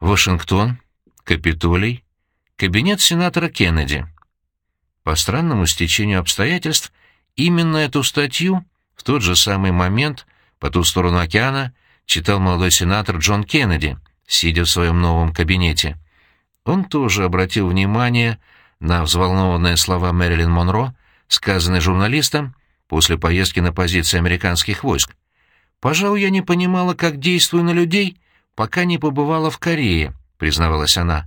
Вашингтон, Капитолий, кабинет сенатора Кеннеди. По странному стечению обстоятельств, именно эту статью в тот же самый момент по ту сторону океана читал молодой сенатор Джон Кеннеди, сидя в своем новом кабинете. Он тоже обратил внимание на взволнованные слова Мэрилин Монро, сказанные журналистам после поездки на позиции американских войск. «Пожалуй, я не понимала, как действую на людей, пока не побывала в Корее», — признавалась она.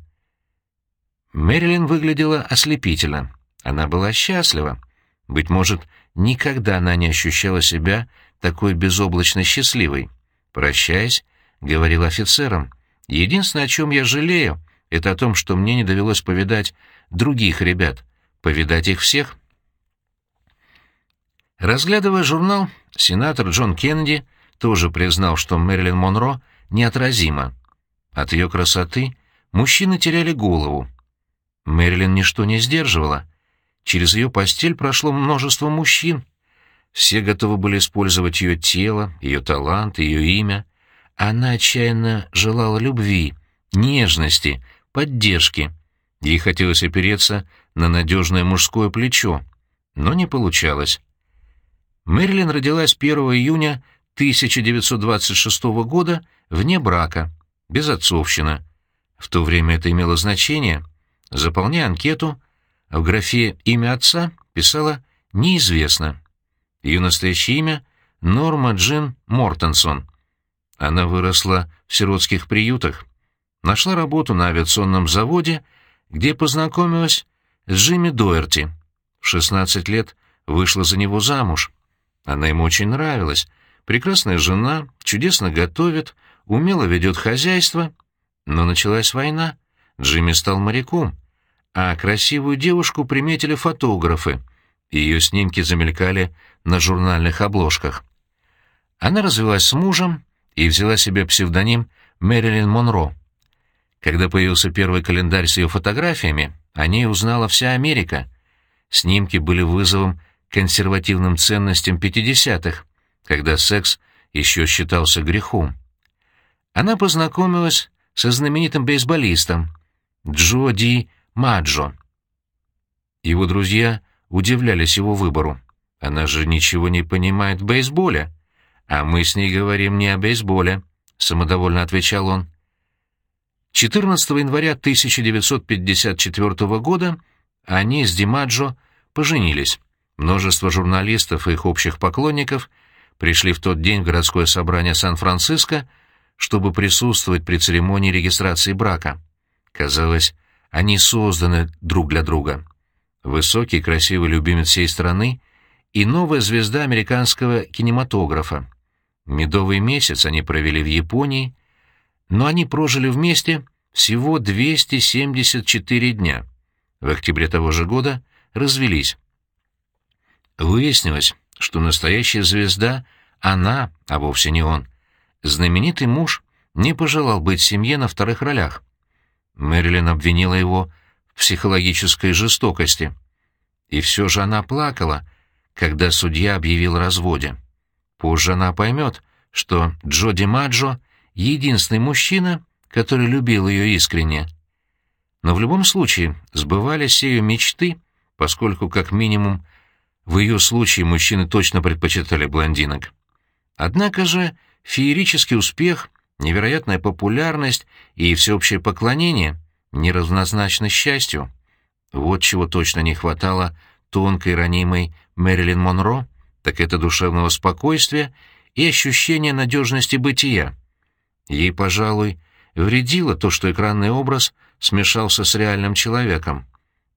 Мэрилин выглядела ослепительно. Она была счастлива. Быть может, никогда она не ощущала себя такой безоблачно счастливой. «Прощаясь», — говорил офицерам, — «единственное, о чем я жалею, это о том, что мне не довелось повидать других ребят, повидать их всех». Разглядывая журнал, сенатор Джон Кеннеди тоже признал, что Мэрилин Монро неотразима. От ее красоты мужчины теряли голову. Мэрилин ничто не сдерживала. Через ее постель прошло множество мужчин. Все готовы были использовать ее тело, ее талант, ее имя. Она отчаянно желала любви, нежности, поддержки. Ей хотелось опереться на надежное мужское плечо, но не получалось. Мэрилин родилась 1 июня 1926 года вне брака, без отцовщины. В то время это имело значение. Заполняя анкету, в графе «Имя отца» писала «Неизвестно». Ее настоящее имя — Норма Джин Мортенсон. Она выросла в сиротских приютах. Нашла работу на авиационном заводе, где познакомилась с Джимми Доерти. В 16 лет вышла за него замуж. Она ему очень нравилась. Прекрасная жена, чудесно готовит, умело ведет хозяйство. Но началась война. Джимми стал моряком а красивую девушку приметили фотографы, ее снимки замелькали на журнальных обложках. Она развелась с мужем и взяла себе псевдоним Мэрилин Монро. Когда появился первый календарь с ее фотографиями, о ней узнала вся Америка. Снимки были вызовом консервативным ценностям 50-х, когда секс еще считался грехом. Она познакомилась со знаменитым бейсболистом Джо Ди Маджо. Его друзья удивлялись его выбору. Она же ничего не понимает в бейсболе. А мы с ней говорим не о бейсболе, самодовольно отвечал он. 14 января 1954 года они с Димаджо поженились. Множество журналистов и их общих поклонников пришли в тот день в городское собрание Сан-Франциско, чтобы присутствовать при церемонии регистрации брака. Казалось, они созданы друг для друга. Высокий, красивый любимец всей страны и новая звезда американского кинематографа. Медовый месяц они провели в Японии, но они прожили вместе всего 274 дня. В октябре того же года развелись. Выяснилось, что настоящая звезда — она, а вовсе не он. Знаменитый муж не пожелал быть в семье на вторых ролях. Мэрилин обвинила его в психологической жестокости. И все же она плакала, когда судья объявил разводе. Позже она поймет, что Джо Маджо — единственный мужчина, который любил ее искренне. Но в любом случае сбывались ее мечты, поскольку, как минимум, в ее случае мужчины точно предпочитали блондинок. Однако же феерический успех невероятная популярность и всеобщее поклонение неравнозначны счастью. Вот чего точно не хватало тонкой ранимой Мэрилин Монро, так это душевного спокойствия и ощущения надежности бытия. Ей, пожалуй, вредило то, что экранный образ смешался с реальным человеком.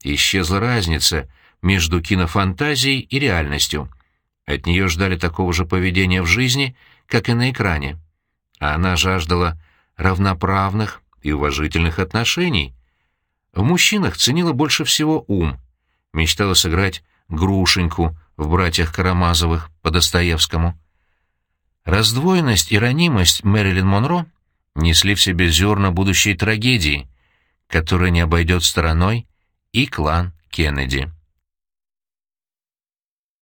Исчезла разница между кинофантазией и реальностью. От нее ждали такого же поведения в жизни, как и на экране а она жаждала равноправных и уважительных отношений. В мужчинах ценила больше всего ум, мечтала сыграть Грушеньку в «Братьях Карамазовых» по Достоевскому. Раздвоенность и ранимость Мэрилин Монро несли в себе зерна будущей трагедии, которая не обойдет стороной и клан Кеннеди.